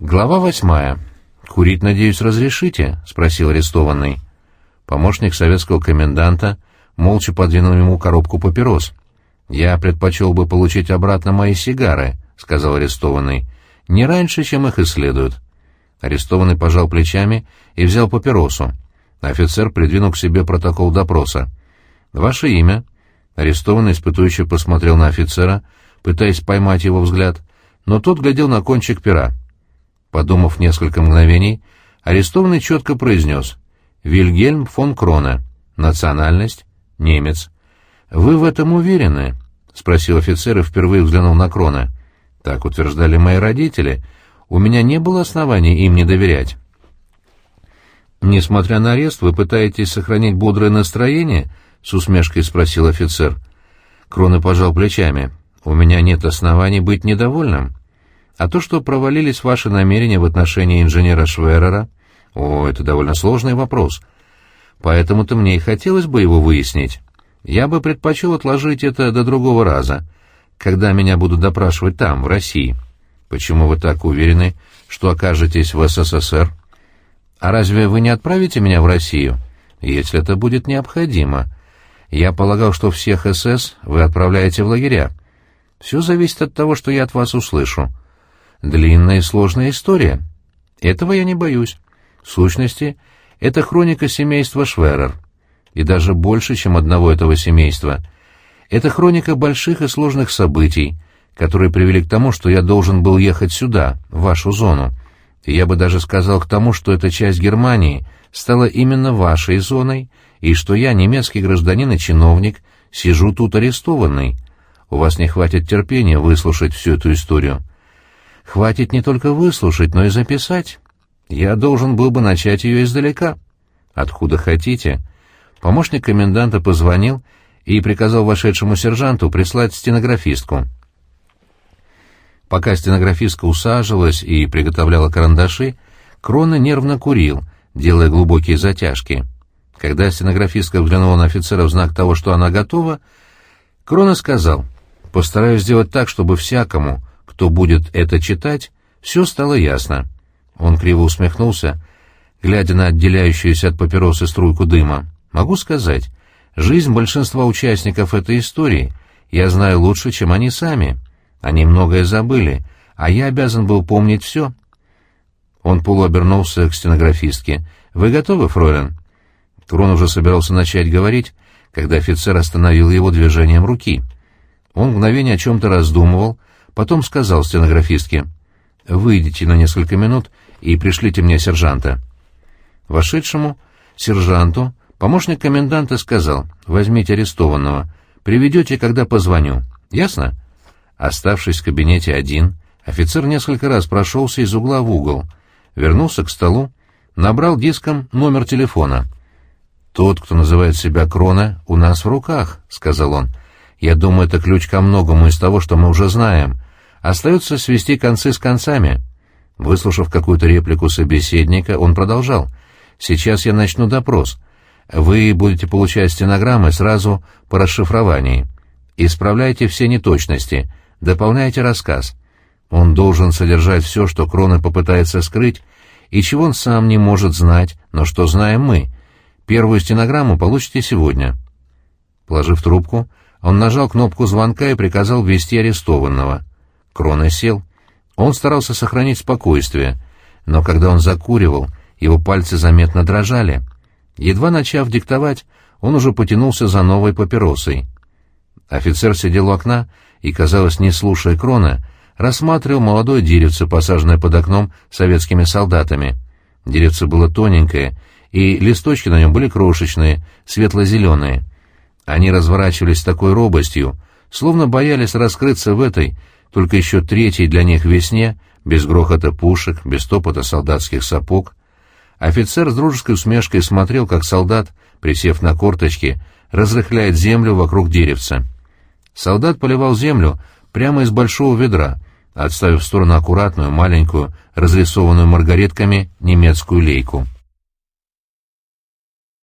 Глава восьмая. «Курить, надеюсь, разрешите?» — спросил арестованный. Помощник советского коменданта молча подвинул ему коробку папирос. «Я предпочел бы получить обратно мои сигары», — сказал арестованный. «Не раньше, чем их исследуют». Арестованный пожал плечами и взял папиросу. Офицер придвинул к себе протокол допроса. «Ваше имя?» Арестованный испытующий посмотрел на офицера, пытаясь поймать его взгляд, но тот глядел на кончик пера. Подумав несколько мгновений, арестованный четко произнес «Вильгельм фон Крона. Национальность? Немец». «Вы в этом уверены?» — спросил офицер и впервые взглянул на Крона. «Так утверждали мои родители. У меня не было оснований им не доверять». «Несмотря на арест, вы пытаетесь сохранить бодрое настроение?» — с усмешкой спросил офицер. Крона пожал плечами. «У меня нет оснований быть недовольным. А то, что провалились ваши намерения в отношении инженера Шверера, о, это довольно сложный вопрос. Поэтому-то мне и хотелось бы его выяснить. Я бы предпочел отложить это до другого раза, когда меня будут допрашивать там, в России. Почему вы так уверены, что окажетесь в СССР? А разве вы не отправите меня в Россию, если это будет необходимо? Я полагал, что всех СС вы отправляете в лагеря. Все зависит от того, что я от вас услышу длинная и сложная история. Этого я не боюсь. В сущности, это хроника семейства Шверер. И даже больше, чем одного этого семейства. Это хроника больших и сложных событий, которые привели к тому, что я должен был ехать сюда, в вашу зону. И я бы даже сказал к тому, что эта часть Германии стала именно вашей зоной, и что я, немецкий гражданин и чиновник, сижу тут арестованный. У вас не хватит терпения выслушать всю эту историю. Хватит не только выслушать, но и записать. Я должен был бы начать ее издалека. Откуда хотите? Помощник коменданта позвонил и приказал вошедшему сержанту прислать стенографистку. Пока стенографистка усаживалась и приготовляла карандаши, Крона нервно курил, делая глубокие затяжки. Когда стенографистка взглянула на офицера в знак того, что она готова, Крона сказал, «Постараюсь сделать так, чтобы всякому, кто будет это читать, все стало ясно. Он криво усмехнулся, глядя на отделяющуюся от папиросы струйку дыма. «Могу сказать, жизнь большинства участников этой истории я знаю лучше, чем они сами. Они многое забыли, а я обязан был помнить все». Он полуобернулся к стенографистке. «Вы готовы, фройлен?» Трон уже собирался начать говорить, когда офицер остановил его движением руки. Он мгновение о чем-то раздумывал, Потом сказал стенографистке, «Выйдите на несколько минут и пришлите мне сержанта». Вошедшему сержанту помощник коменданта сказал, «Возьмите арестованного, приведете, когда позвоню. Ясно?» Оставшись в кабинете один, офицер несколько раз прошелся из угла в угол, вернулся к столу, набрал диском номер телефона. «Тот, кто называет себя Крона, у нас в руках», — сказал он. Я думаю, это ключ ко многому из того, что мы уже знаем. Остается свести концы с концами. Выслушав какую-то реплику собеседника, он продолжал. «Сейчас я начну допрос. Вы будете получать стенограммы сразу по расшифровании. Исправляйте все неточности, дополняйте рассказ. Он должен содержать все, что Крона попытается скрыть, и чего он сам не может знать, но что знаем мы. Первую стенограмму получите сегодня». Положив трубку, он нажал кнопку звонка и приказал ввести арестованного. Крона сел. Он старался сохранить спокойствие, но когда он закуривал, его пальцы заметно дрожали. Едва начав диктовать, он уже потянулся за новой папиросой. Офицер сидел у окна и, казалось, не слушая Крона, рассматривал молодое деревце, посаженное под окном советскими солдатами. Деревце было тоненькое, и листочки на нем были крошечные, светло-зеленые. Они разворачивались с такой робостью, словно боялись раскрыться в этой, только еще третьей для них весне, без грохота пушек, без топота солдатских сапог. Офицер с дружеской усмешкой смотрел, как солдат, присев на корточки, разрыхляет землю вокруг деревца. Солдат поливал землю прямо из большого ведра, отставив в сторону аккуратную, маленькую, разрисованную маргаретками немецкую лейку —